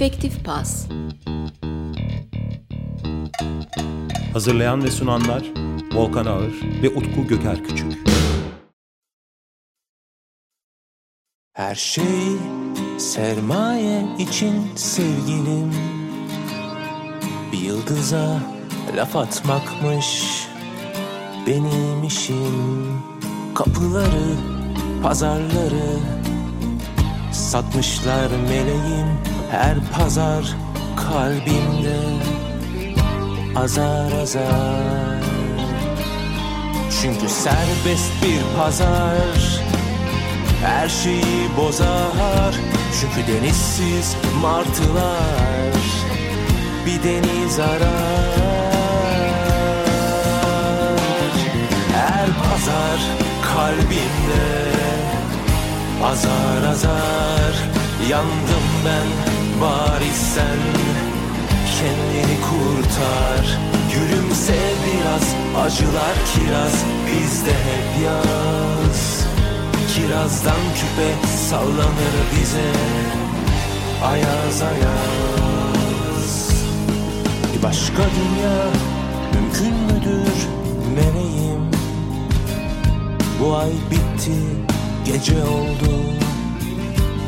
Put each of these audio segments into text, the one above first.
Efektif Pas. Hazırlayan ve sunanlar Volkan Ağır ve Utku Göker Küçük. Her şey sermaye için sevgilim. Bir yıldıza laf atmakmış benim işim. Kapıları, pazarları Satmışlar meleğim her pazar kalbimde Azar azar. Çünkü serbest bir pazar Her şeyi bozar. Çünkü denizsiz martılar Bir deniz arar. Her pazar kalbimde Azar azar. Yandım ben bari sen kendini kurtar. Gülümse biraz acılar kiraz. Bizde hep yaz. Kirazdan küpe sallanır bize. Ayaz ayaz. Bir başka dünya mümkün müdür meleğim Bu ay bitti gece oldu.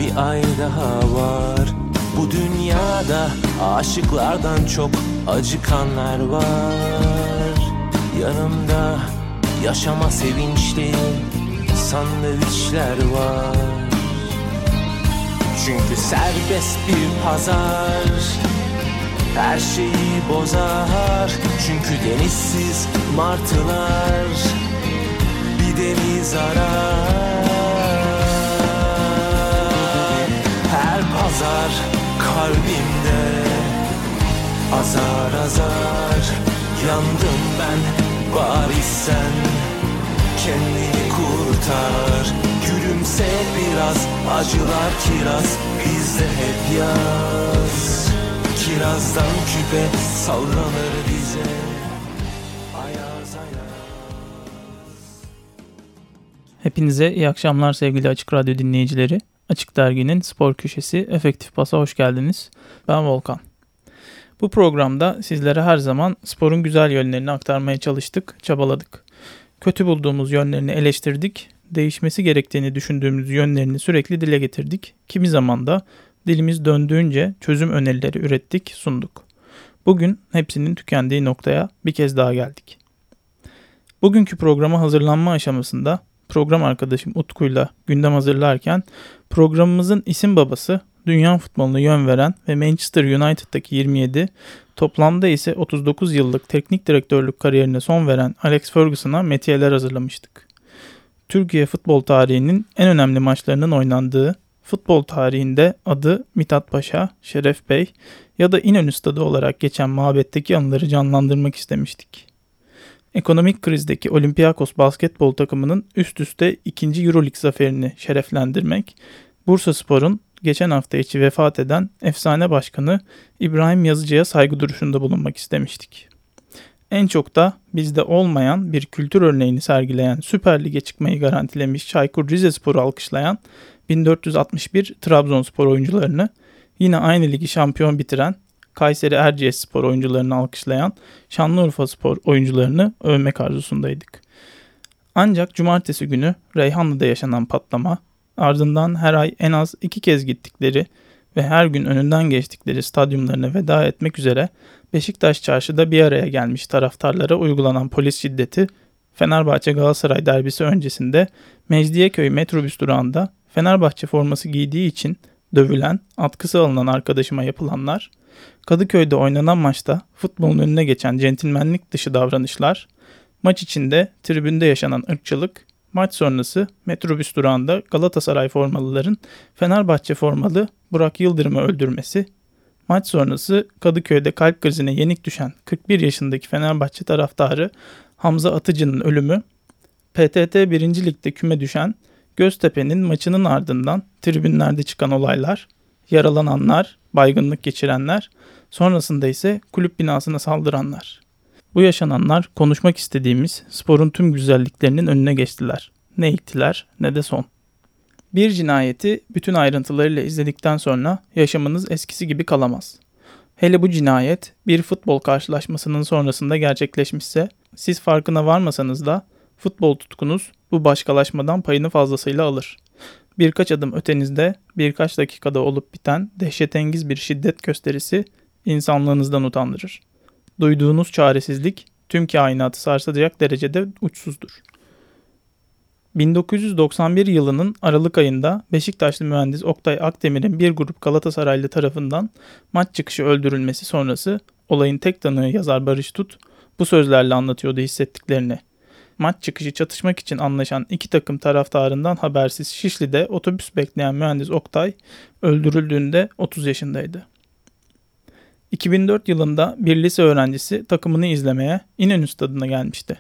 Bir ay daha var Bu dünyada aşıklardan çok acıkanlar var. Yanımda yaşama sevinçli sandviçler var. Çünkü serbest bir pazar her şeyi bozar. Çünkü denizsiz martılar bir deniz arar kalbimde. Azar azar Yandım ben bari sen kendini kurtar. Gülümse biraz acılar kiraz bizde hep yaz. Kirazdan küpe sallanır bize. Hepinize iyi akşamlar sevgili Açık Radyo dinleyicileri. Açık Dergi'nin spor köşesi Efektif Pas'a hoş geldiniz. Ben Volkan. Bu programda sizlere her zaman sporun güzel yönlerini aktarmaya çalıştık, çabaladık. Kötü bulduğumuz yönlerini eleştirdik, değişmesi gerektiğini düşündüğümüz yönlerini sürekli dile getirdik. Kimi zaman da dilimiz döndüğünce çözüm önerileri ürettik, sunduk. Bugün hepsinin tükendiği noktaya bir kez daha geldik. Bugünkü programa hazırlanma aşamasında program arkadaşım Utku'yla gündem hazırlarken programımızın isim babası dünya futboluna yön veren ve Manchester United'daki 27, toplamda ise 39 yıllık teknik direktörlük kariyerine son veren Alex Ferguson'a metiyeler hazırlamıştık. Türkiye futbol tarihinin en önemli maçlarının oynandığı, futbol tarihinde adı Mithat Paşa, Şeref Bey ya da İnönü Stadı olarak geçen mabetteki anıları canlandırmak istemiştik. Ekonomik krizdeki Olympiakos basketbol takımının üst üste ikinci Euroleague zaferini şereflendirmek, Bursa Spor'un geçen hafta içi vefat eden efsane başkanı İbrahim Yazıcı'ya saygı duruşunda bulunmak istemiştik. En çok da bizde olmayan bir kültür örneğini sergileyen Süper Lig'e çıkmayı garantilemiş Çaykur Rizespor'u alkışlayan 1461 Trabzonspor oyuncularını yine aynı ligi şampiyon bitiren Kayseri Erciyes Spor oyuncularını alkışlayan Şanlıurfa Spor oyuncularını övmek arzusundaydık. Ancak cumartesi günü Reyhanlı'da yaşanan patlama, ardından her ay en az iki kez gittikleri ve her gün önünden geçtikleri stadyumlarına veda etmek üzere Beşiktaş çarşıda bir araya gelmiş taraftarlara uygulanan polis şiddeti, Fenerbahçe Galatasaray derbisi öncesinde Mecidiyeköy metrobüs durağında Fenerbahçe forması giydiği için dövülen, atkısı alınan arkadaşıma yapılanlar, Kadıköy'de oynanan maçta futbolun önüne geçen centilmenlik dışı davranışlar, maç içinde tribünde yaşanan ırkçılık, maç sonrası metrobüs durağında Galatasaray formalıların Fenerbahçe formalı Burak Yıldırım'ı öldürmesi, maç sonrası Kadıköy'de kalp krizine yenik düşen 41 yaşındaki Fenerbahçe taraftarı Hamza Atıcı'nın ölümü, PTT 1. Lig'de küme düşen Göztepe'nin maçının ardından tribünlerde çıkan olaylar, yaralananlar, baygınlık geçirenler, sonrasında ise kulüp binasına saldıranlar. Bu yaşananlar konuşmak istediğimiz sporun tüm güzelliklerinin önüne geçtiler. Ne ilktiler ne de son. Bir cinayeti bütün ayrıntılarıyla izledikten sonra yaşamınız eskisi gibi kalamaz. Hele bu cinayet bir futbol karşılaşmasının sonrasında gerçekleşmişse siz farkına varmasanız da futbol tutkunuz bu başkalaşmadan payını fazlasıyla alır. Birkaç adım ötenizde birkaç dakikada olup biten dehşetengiz bir şiddet gösterisi insanlığınızdan utandırır. Duyduğunuz çaresizlik tüm kainatı sarsacak derecede uçsuzdur. 1991 yılının Aralık ayında Beşiktaşlı mühendis Oktay Akdemir'in bir grup Galatasaraylı tarafından maç çıkışı öldürülmesi sonrası olayın tek tanığı yazar Barış Tut bu sözlerle anlatıyordu hissettiklerini. Maç çıkışı çatışmak için anlaşan iki takım taraftarından habersiz Şişli'de otobüs bekleyen mühendis Oktay öldürüldüğünde 30 yaşındaydı. 2004 yılında bir lise öğrencisi takımını izlemeye İnönü stadına gelmişti.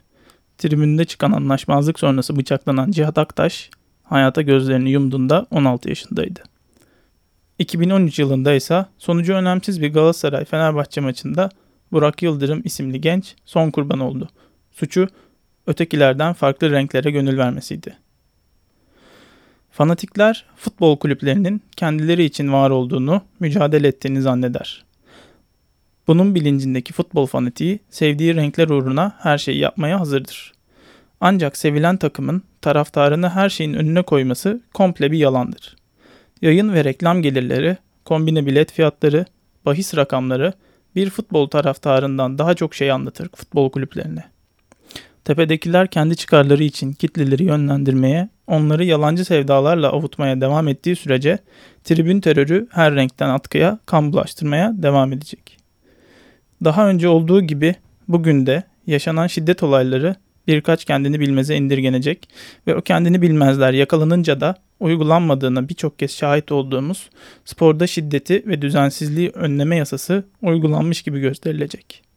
Tribünde çıkan anlaşmazlık sonrası bıçaklanan Cihat Aktaş hayata gözlerini yumduğunda 16 yaşındaydı. 2013 yılında ise sonucu önemsiz bir Galatasaray-Fenerbahçe maçında Burak Yıldırım isimli genç son kurban oldu. Suçu ötekilerden farklı renklere gönül vermesiydi. Fanatikler futbol kulüplerinin kendileri için var olduğunu, mücadele ettiğini zanneder. Bunun bilincindeki futbol fanatiği sevdiği renkler uğruna her şeyi yapmaya hazırdır. Ancak sevilen takımın taraftarını her şeyin önüne koyması komple bir yalandır. Yayın ve reklam gelirleri, kombine bilet fiyatları, bahis rakamları bir futbol taraftarından daha çok şey anlatır futbol kulüplerine. Tepedekiler kendi çıkarları için kitleleri yönlendirmeye, onları yalancı sevdalarla avutmaya devam ettiği sürece tribün terörü her renkten atkıya, kan bulaştırmaya devam edecek. Daha önce olduğu gibi bugün de yaşanan şiddet olayları birkaç kendini bilmeze indirgenecek ve o kendini bilmezler yakalanınca da uygulanmadığına birçok kez şahit olduğumuz sporda şiddeti ve düzensizliği önleme yasası uygulanmış gibi gösterilecek.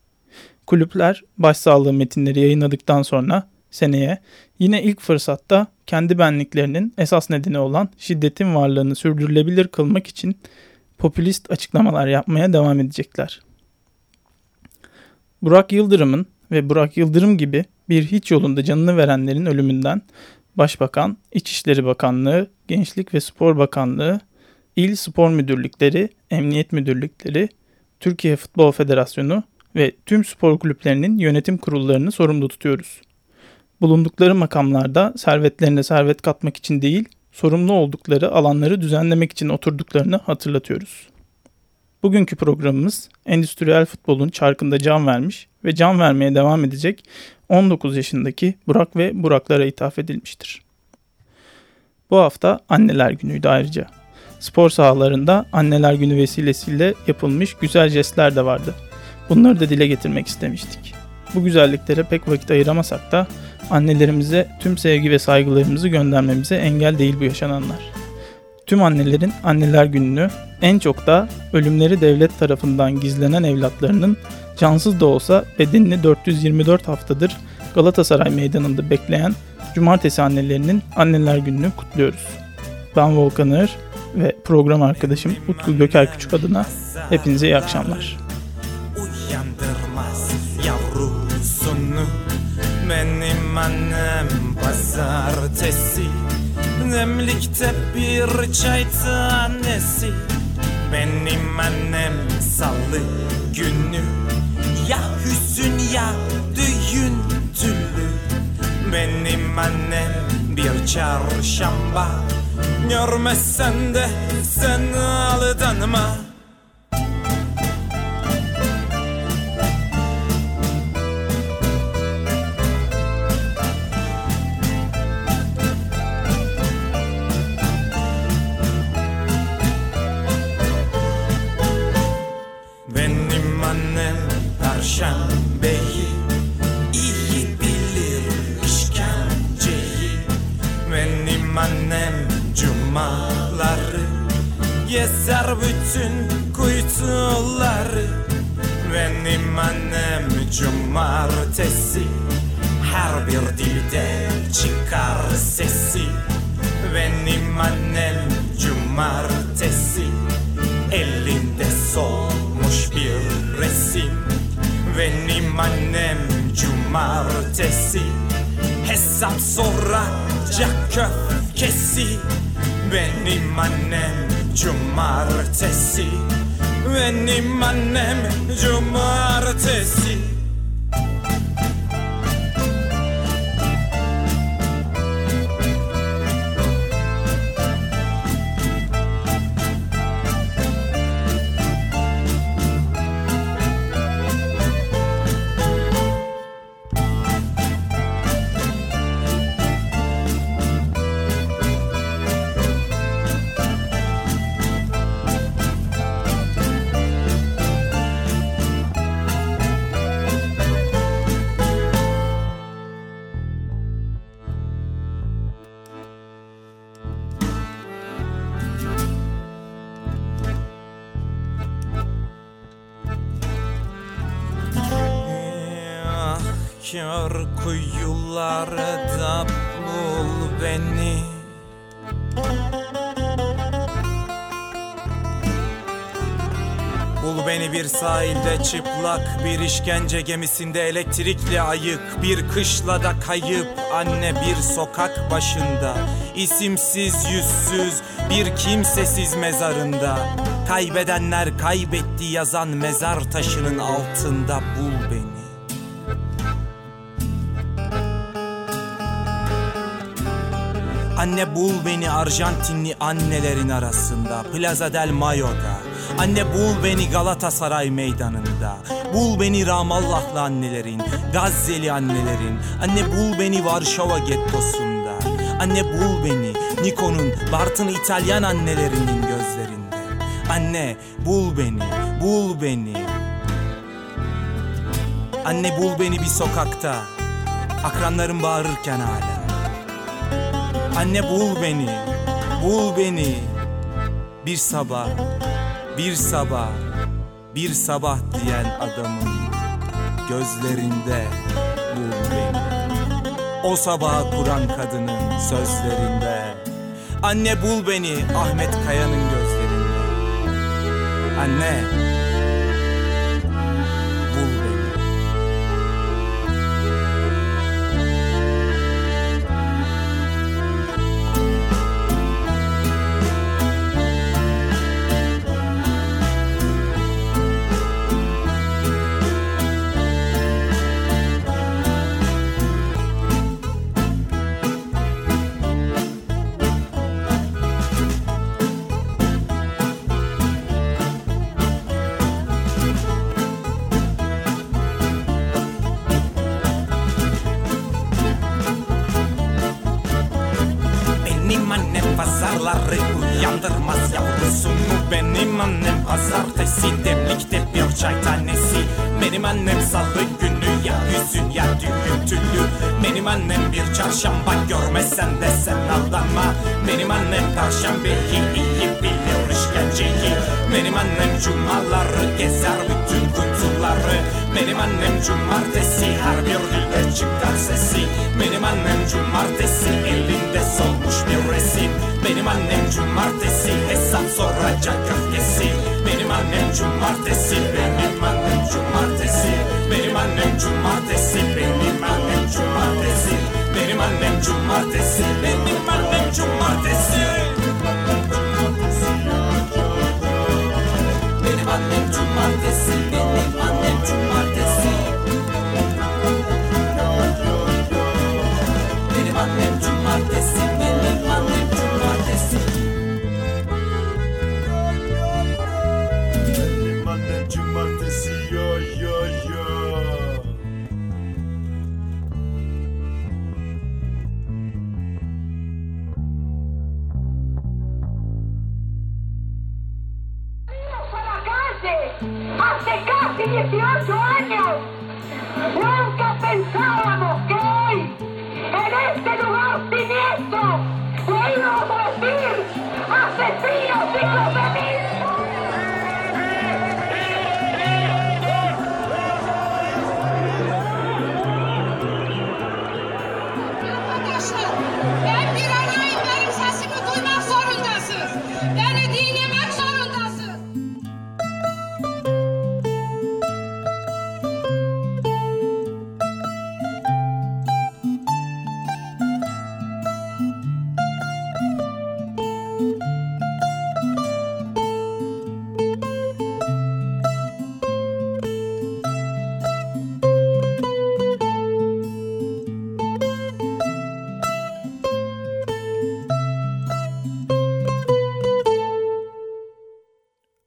Kulüpler başsağlığı metinleri yayınladıktan sonra seneye yine ilk fırsatta kendi benliklerinin esas nedeni olan şiddetin varlığını sürdürülebilir kılmak için popülist açıklamalar yapmaya devam edecekler. Burak Yıldırım'ın ve Burak Yıldırım gibi bir hiç yolunda canını verenlerin ölümünden Başbakan, İçişleri Bakanlığı, Gençlik ve Spor Bakanlığı, İl Spor Müdürlükleri, Emniyet Müdürlükleri, Türkiye Futbol Federasyonu ve tüm spor kulüplerinin yönetim kurullarını sorumlu tutuyoruz. Bulundukları makamlarda servetlerine servet katmak için değil, sorumlu oldukları alanları düzenlemek için oturduklarını hatırlatıyoruz. Bugünkü programımız endüstriyel futbolun çarkında can vermiş ve can vermeye devam edecek 19 yaşındaki Burak ve Buraklara ithaf edilmiştir. Bu hafta Anneler Günü'ydü ayrıca. Spor sahalarında Anneler Günü vesilesiyle yapılmış güzel jestler de vardı. Bunları da dile getirmek istemiştik. Bu güzelliklere pek vakit ayıramasak da annelerimize tüm sevgi ve saygılarımızı göndermemize engel değil bu yaşananlar. Tüm annelerin Anneler Günü'nü en çok da ölümleri devlet tarafından gizlenen evlatlarının cansız da olsa bedenini 424 haftadır Galatasaray Meydanı'nda bekleyen cumartesi annelerinin Anneler Günü'nü kutluyoruz. Ben Volkan Ağır ve program arkadaşım Utku Göker Küçük adına hepinize iyi akşamlar. Annem pazartesi Nemlikte bir çay tanesi. Benim annem salı günü Ya hüzün ya düğün tülü. Benim annem bir çarşamba Görmezsen de sen aldanma Benim annem cumartesi Elinde solmuş bir resim. Benim annem cumartesi hesap soracak köfkesi. Benim annem cumartesi Benim annem cumartesi Kör kuyularda bul beni. Bul beni bir sahilde çıplak Bir işkence gemisinde elektrikli ayık Bir kışlada kayıp anne bir sokak başında İsimsiz yüzsüz bir kimsesiz mezarında Kaybedenler kaybetti yazan mezar taşının altında bul Anne bul beni Arjantinli annelerin arasında Plaza del Mayo'da Anne bul beni Galatasaray meydanında. Bul beni Ramallahlı annelerin Gazze'li annelerin. Anne bul beni Varşova gettosunda Anne bul beni Niko'nun Bartın İtalyan annelerinin gözlerinde. Anne bul beni Bul beni. Anne bul beni bir sokakta. Akranlarım bağırırken hala Anne bul beni, bul beni. Bir sabah, bir sabah, bir sabah diyen adamın gözlerinde bul beni. O sabahı kuran kadının sözlerinde. Anne bul beni Ahmet Kaya'nın gözlerinde. Anne, bir çarşamba görmesen de sen aldanma. Benim annem perşembeyi iyi bilir işkenceyi. Benim annem cumaları gezer bütün kutuları. Benim annem cumartesi her bir dilde çıkar sesi. Benim annem cumartesi elinde solmuş bir resim. Benim annem cumartesi hesap soracak öfkesi. Benim annem cumartesi benim annem cumartesi. Benim annem cumartesi benim annem Benim annem cumartesi hace casi 18 años. Nunca pensábamos que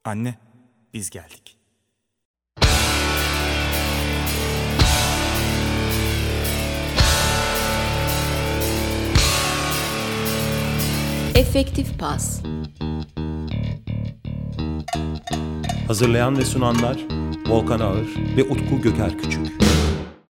Anne, biz geldik. Efektif Pas Hazırlayan ve sunanlar Volkan Ağır ve Utku Göker Küçük.